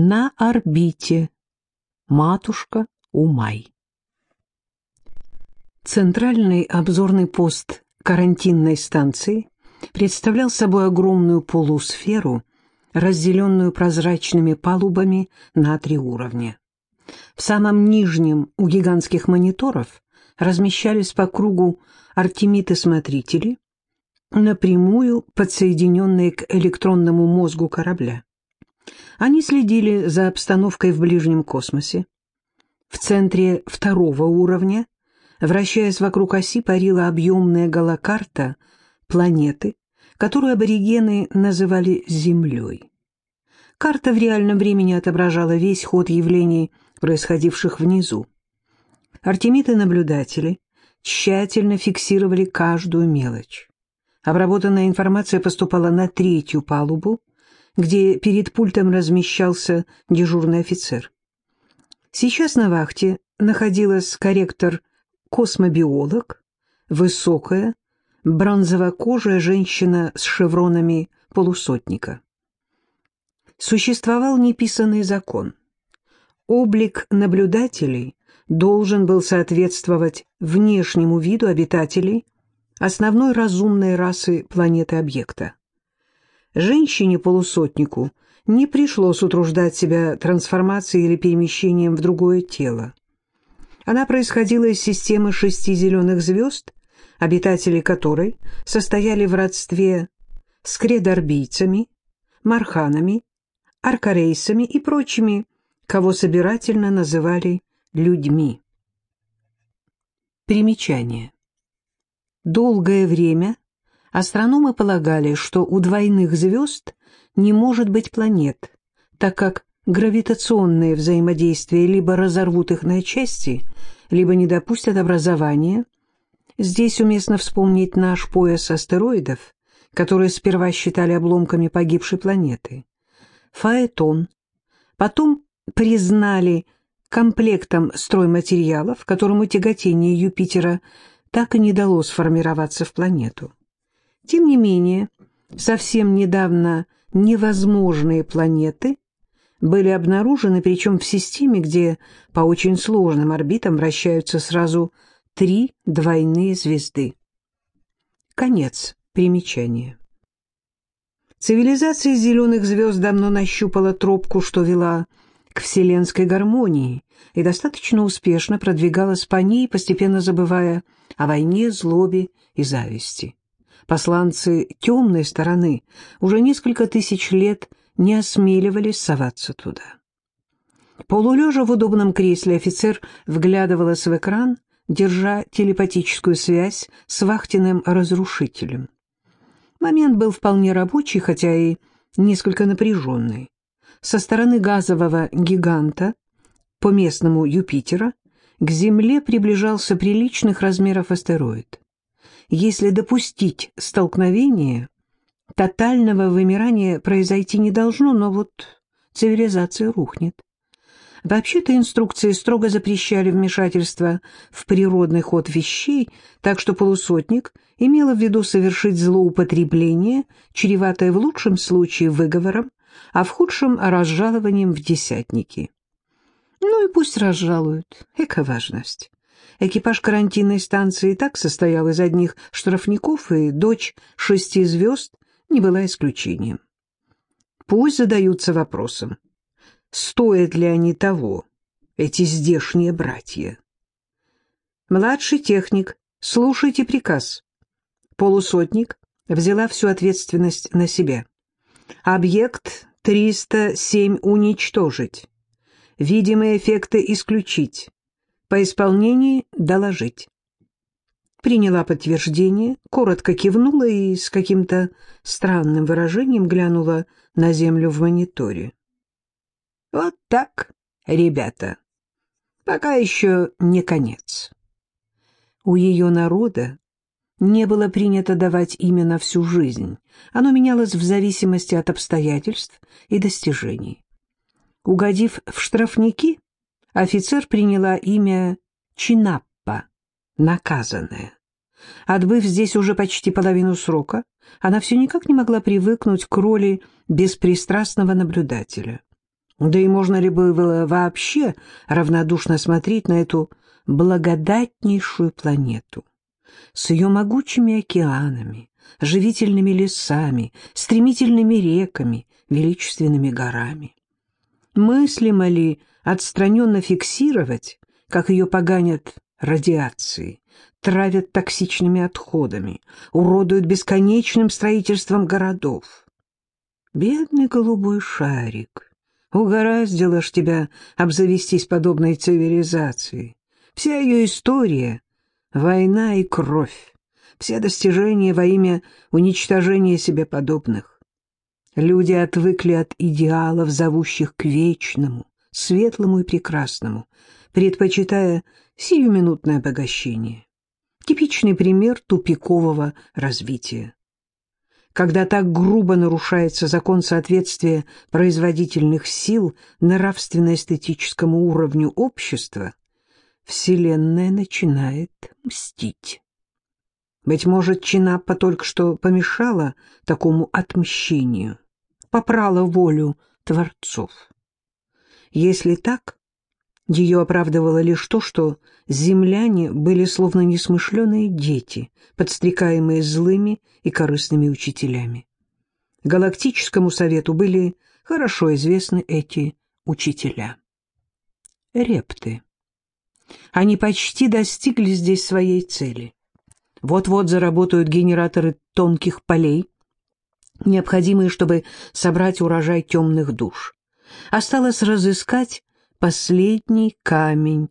На орбите. Матушка Умай. Центральный обзорный пост карантинной станции представлял собой огромную полусферу, разделенную прозрачными палубами на три уровня. В самом нижнем у гигантских мониторов размещались по кругу артемиты-смотрители, напрямую подсоединенные к электронному мозгу корабля. Они следили за обстановкой в ближнем космосе. В центре второго уровня, вращаясь вокруг оси, парила объемная галокарта планеты, которую аборигены называли Землей. Карта в реальном времени отображала весь ход явлений, происходивших внизу. Артемиты-наблюдатели тщательно фиксировали каждую мелочь. Обработанная информация поступала на третью палубу, где перед пультом размещался дежурный офицер. Сейчас на вахте находилась корректор-космобиолог, высокая, бронзово-кожая женщина с шевронами полусотника. Существовал неписанный закон. Облик наблюдателей должен был соответствовать внешнему виду обитателей основной разумной расы планеты-объекта. Женщине-полусотнику не пришлось утруждать себя трансформацией или перемещением в другое тело. Она происходила из системы шести зеленых звезд, обитатели которой состояли в родстве с кредорбийцами, марханами, аркарейсами и прочими, кого собирательно называли людьми. Примечание. Долгое время Астрономы полагали, что у двойных звезд не может быть планет, так как гравитационные взаимодействия либо разорвут их на части, либо не допустят образования. Здесь уместно вспомнить наш пояс астероидов, которые сперва считали обломками погибшей планеты. Фаэтон. Потом признали комплектом стройматериалов, которому тяготение Юпитера так и не дало сформироваться в планету. Тем не менее, совсем недавно невозможные планеты были обнаружены, причем в системе, где по очень сложным орбитам вращаются сразу три двойные звезды. Конец примечания. Цивилизация зеленых звезд давно нащупала тропку, что вела к вселенской гармонии, и достаточно успешно продвигалась по ней, постепенно забывая о войне, злобе и зависти. Посланцы темной стороны уже несколько тысяч лет не осмеливались соваться туда. Полулежа в удобном кресле офицер вглядывалась в экран, держа телепатическую связь с вахтенным разрушителем. Момент был вполне рабочий, хотя и несколько напряженный. Со стороны газового гиганта, по местному Юпитера, к Земле приближался приличных размеров астероид. Если допустить столкновение, тотального вымирания произойти не должно, но вот цивилизация рухнет. Вообще-то инструкции строго запрещали вмешательство в природный ход вещей, так что полусотник имела в виду совершить злоупотребление, чреватое в лучшем случае выговором, а в худшем – разжалованием в десятники. Ну и пусть разжалуют, эко важность. Экипаж карантинной станции так состоял из одних штрафников, и дочь шести звезд не была исключением. Пусть задаются вопросом, стоят ли они того, эти здешние братья. Младший техник, слушайте приказ. Полусотник взяла всю ответственность на себя. Объект 307 уничтожить. Видимые эффекты исключить. По исполнении доложить. Приняла подтверждение, коротко кивнула и с каким-то странным выражением глянула на землю в мониторе. Вот так, ребята. Пока еще не конец. У ее народа не было принято давать имя на всю жизнь. Оно менялось в зависимости от обстоятельств и достижений. Угодив в штрафники, офицер приняла имя Чинаппа, наказанная. Отбыв здесь уже почти половину срока, она все никак не могла привыкнуть к роли беспристрастного наблюдателя. Да и можно ли было вообще равнодушно смотреть на эту благодатнейшую планету с ее могучими океанами, живительными лесами, стремительными реками, величественными горами? Мыслимо ли отстраненно фиксировать, как ее поганят радиацией, травят токсичными отходами, уродуют бесконечным строительством городов? Бедный голубой шарик! Угораздило ж тебя обзавестись подобной цивилизацией. Вся ее история — война и кровь, все достижения во имя уничтожения себе подобных. Люди отвыкли от идеалов, зовущих к вечному, светлому и прекрасному, предпочитая сиюминутное обогащение. Типичный пример тупикового развития когда так грубо нарушается закон соответствия производительных сил нравственно-эстетическому уровню общества, Вселенная начинает мстить. Быть может, Чинаппа только что помешала такому отмщению, попрала волю творцов. Если так, ее оправдывало лишь то, что земляне были словно несмышленые дети, подстрекаемые злыми и корыстными учителями. Галактическому совету были хорошо известны эти учителя. Репты. Они почти достигли здесь своей цели. Вот-вот заработают генераторы тонких полей, необходимые, чтобы собрать урожай темных душ. Осталось разыскать последний камень,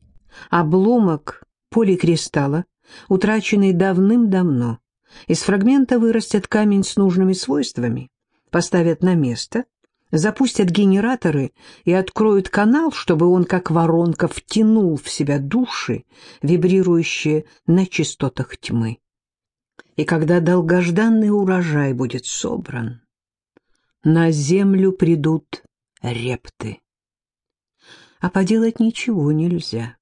обломок поликристалла, утраченный давным-давно. Из фрагмента вырастет камень с нужными свойствами, поставят на место, запустят генераторы и откроют канал, чтобы он, как воронка, втянул в себя души, вибрирующие на частотах тьмы. И когда долгожданный урожай будет собран, на землю придут репты а поделать ничего нельзя.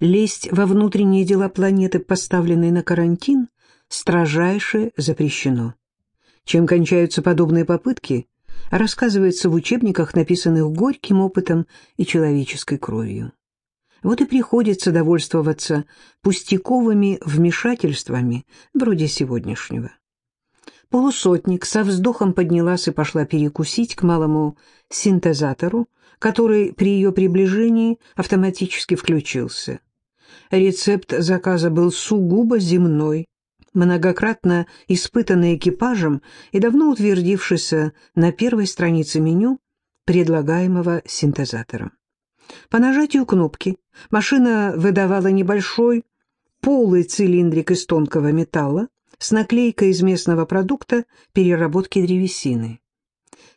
Лезть во внутренние дела планеты, поставленной на карантин, строжайше запрещено. Чем кончаются подобные попытки, рассказывается в учебниках, написанных горьким опытом и человеческой кровью. Вот и приходится довольствоваться пустяковыми вмешательствами, вроде сегодняшнего. Полусотник со вздохом поднялась и пошла перекусить к малому синтезатору, который при ее приближении автоматически включился. Рецепт заказа был сугубо земной, многократно испытанный экипажем и давно утвердившийся на первой странице меню, предлагаемого синтезатором. По нажатию кнопки машина выдавала небольшой полый цилиндрик из тонкого металла с наклейкой из местного продукта переработки древесины.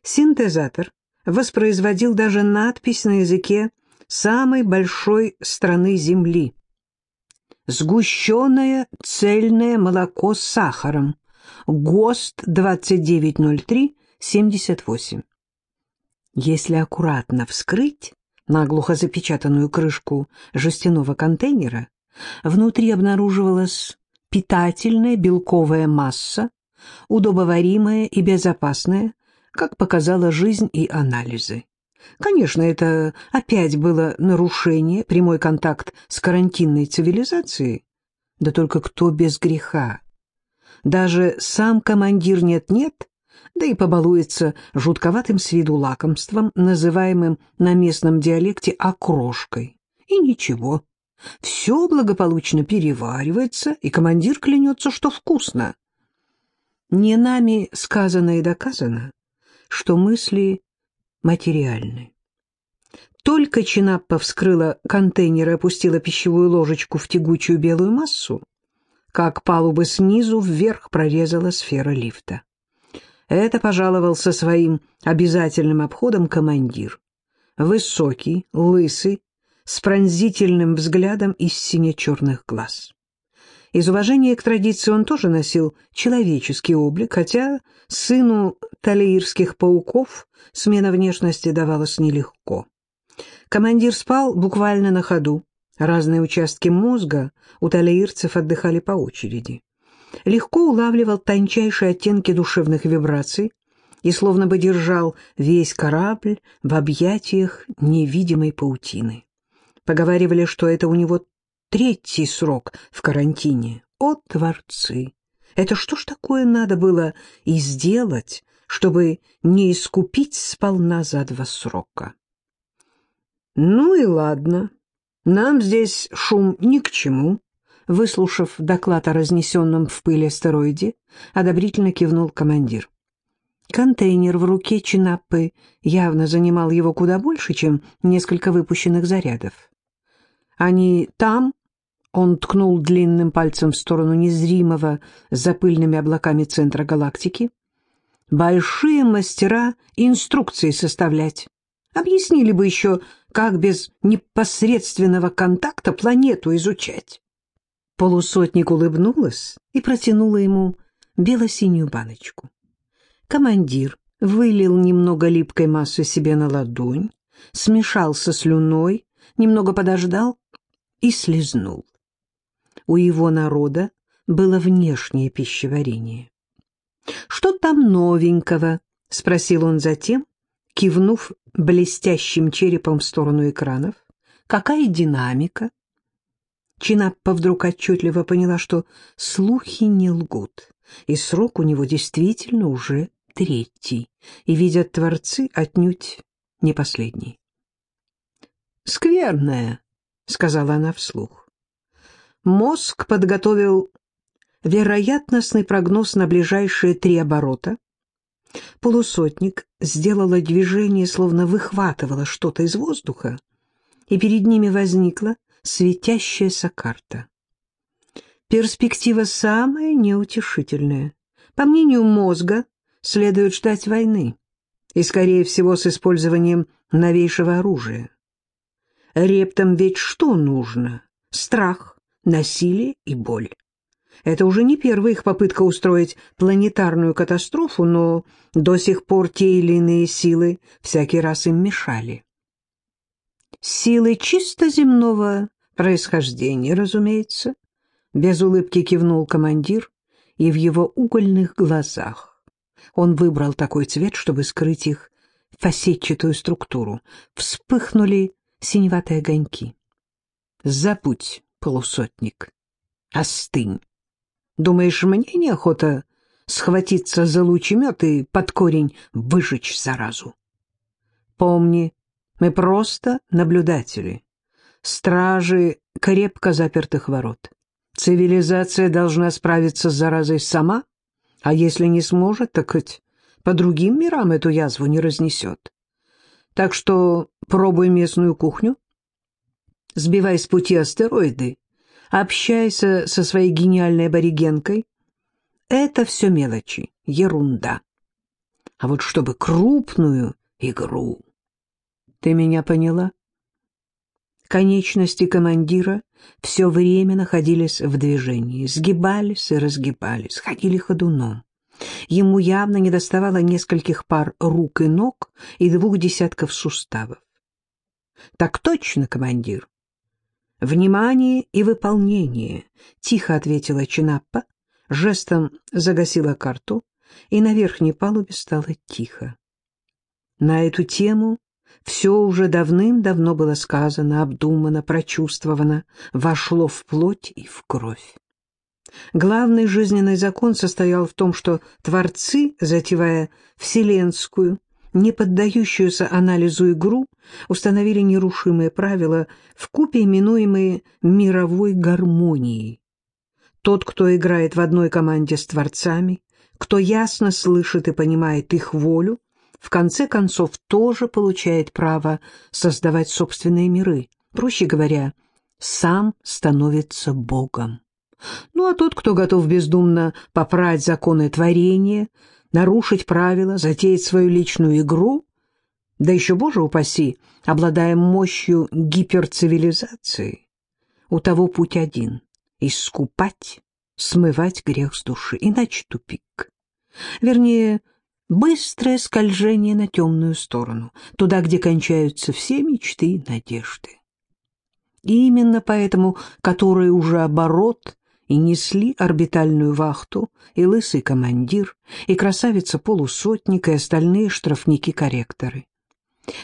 Синтезатор воспроизводил даже надпись на языке самой большой страны Земли. Сгущенное цельное молоко с сахаром. ГОСТ 2903-78. Если аккуратно вскрыть наглухо запечатанную крышку жестяного контейнера, внутри обнаруживалась питательная белковая масса, удобоваримая и безопасная, как показала жизнь и анализы. Конечно, это опять было нарушение, прямой контакт с карантинной цивилизацией. Да только кто без греха? Даже сам командир нет-нет, да и побалуется жутковатым с виду лакомством, называемым на местном диалекте окрошкой. И ничего, все благополучно переваривается, и командир клянется, что вкусно. Не нами сказано и доказано, что мысли материальны. Только Чинаппа вскрыла контейнер и опустила пищевую ложечку в тягучую белую массу, как палубы снизу вверх прорезала сфера лифта. Это пожаловался своим обязательным обходом командир. Высокий, лысый, с пронзительным взглядом из сине-черных глаз. Из уважения к традиции он тоже носил человеческий облик, хотя сыну талеирских пауков смена внешности давалась нелегко. Командир спал буквально на ходу. Разные участки мозга у талеирцев отдыхали по очереди. Легко улавливал тончайшие оттенки душевных вибраций, и словно бы держал весь корабль в объятиях невидимой паутины. Поговаривали, что это у него третий срок в карантине. О, творцы! Это что ж такое надо было и сделать, чтобы не искупить сполна за два срока? Ну и ладно, нам здесь шум ни к чему. Выслушав доклад о разнесенном в пыли астероиде, одобрительно кивнул командир. Контейнер в руке Чинаппы явно занимал его куда больше, чем несколько выпущенных зарядов. Они там, он ткнул длинным пальцем в сторону незримого за пыльными облаками центра галактики, большие мастера инструкции составлять. Объяснили бы еще, как без непосредственного контакта планету изучать. Полусотник улыбнулась и протянула ему бело-синюю баночку. Командир вылил немного липкой массы себе на ладонь, смешал со слюной, немного подождал и слезнул. У его народа было внешнее пищеварение. «Что там новенького?» — спросил он затем, кивнув блестящим черепом в сторону экранов. «Какая динамика?» Чинаппа вдруг отчетливо поняла, что слухи не лгут, и срок у него действительно уже третий, и, видят творцы, отнюдь не последний. «Скверная», — сказала она вслух. Мозг подготовил вероятностный прогноз на ближайшие три оборота. Полусотник сделала движение, словно выхватывала что-то из воздуха, и перед ними возникла светящаяся карта. Перспектива самая неутешительная. По мнению мозга, следует ждать войны, и, скорее всего, с использованием новейшего оружия. Рептам ведь что нужно? Страх, насилие и боль. Это уже не первая их попытка устроить планетарную катастрофу, но до сих пор те или иные силы всякий раз им мешали. Силы чисто земного происхождения, разумеется, без улыбки кивнул командир, и в его угольных глазах он выбрал такой цвет, чтобы скрыть их фасетчатую структуру. Вспыхнули синеватые огоньки. Забудь, полусотник, остынь. Думаешь, мне неохота схватиться за лучемет и под корень выжечь заразу? Помни, мы просто наблюдатели, стражи крепко запертых ворот. Цивилизация должна справиться с заразой сама, а если не сможет, так хоть по другим мирам эту язву не разнесет. Так что пробуй местную кухню, сбивай с пути астероиды общайся со своей гениальной аборигенкой. Это все мелочи, ерунда. А вот чтобы крупную игру... Ты меня поняла? Конечности командира все время находились в движении, сгибались и разгибались, ходили ходуном. Ему явно недоставало нескольких пар рук и ног и двух десятков суставов. — Так точно, командир. «Внимание и выполнение», — тихо ответила Чинаппа, жестом загасила карту, и на верхней палубе стало тихо. На эту тему все уже давным-давно было сказано, обдумано, прочувствовано, вошло в плоть и в кровь. Главный жизненный закон состоял в том, что творцы, затевая вселенскую, не поддающуюся анализу игру, установили нерушимые правила, вкупе именуемые мировой гармонией. Тот, кто играет в одной команде с творцами, кто ясно слышит и понимает их волю, в конце концов тоже получает право создавать собственные миры. Проще говоря, сам становится Богом. Ну а тот, кто готов бездумно попрать законы творения, нарушить правила, затеять свою личную игру, да еще, боже упаси, обладая мощью гиперцивилизации, у того путь один — искупать, смывать грех с души, иначе тупик. Вернее, быстрое скольжение на темную сторону, туда, где кончаются все мечты и надежды. И именно поэтому, который уже оборот и несли орбитальную вахту, и лысый командир, и красавица-полусотник, и остальные штрафники-корректоры.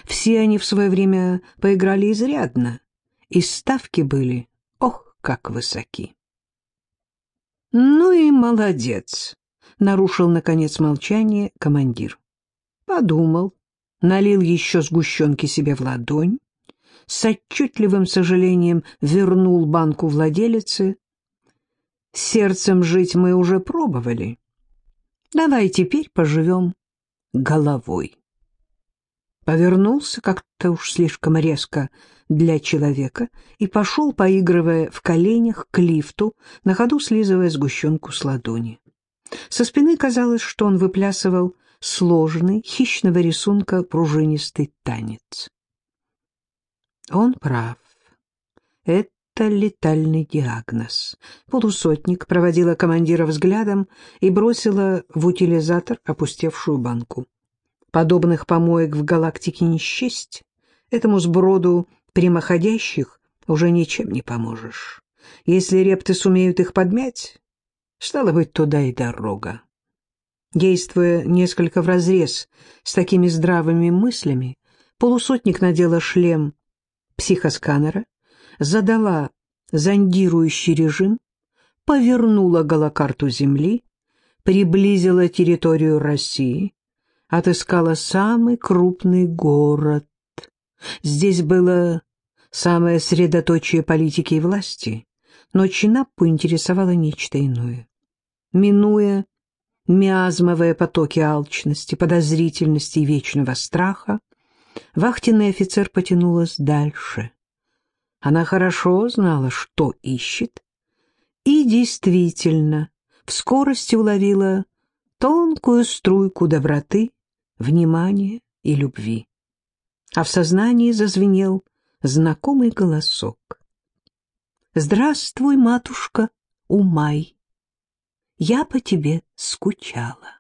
Все они в свое время поиграли изрядно, и ставки были, ох, как высоки. «Ну и молодец», — нарушил, наконец, молчание командир. Подумал, налил еще сгущенки себе в ладонь, с отчетливым сожалением вернул банку владелице. «Сердцем жить мы уже пробовали. Давай теперь поживем головой» повернулся как-то уж слишком резко для человека и пошел, поигрывая в коленях, к лифту, на ходу слизывая сгущенку с ладони. Со спины казалось, что он выплясывал сложный, хищного рисунка пружинистый танец. Он прав. Это летальный диагноз. Полусотник проводила командира взглядом и бросила в утилизатор опустевшую банку. Подобных помоек в галактике не счесть. Этому сброду прямоходящих уже ничем не поможешь. Если репты сумеют их подмять, стало быть, туда и дорога. Действуя несколько вразрез с такими здравыми мыслями, полусотник надела шлем психосканера, задала зондирующий режим, повернула голокарту Земли, приблизила территорию России, отыскала самый крупный город. Здесь было самое средоточие политики и власти, но Чинап поинтересовала нечто иное. Минуя миазмовые потоки алчности, подозрительности и вечного страха, вахтенный офицер потянулась дальше. Она хорошо знала, что ищет, и действительно в скорости уловила тонкую струйку доброты внимания и любви. А в сознании зазвенел знакомый голосок. «Здравствуй, матушка Умай! Я по тебе скучала».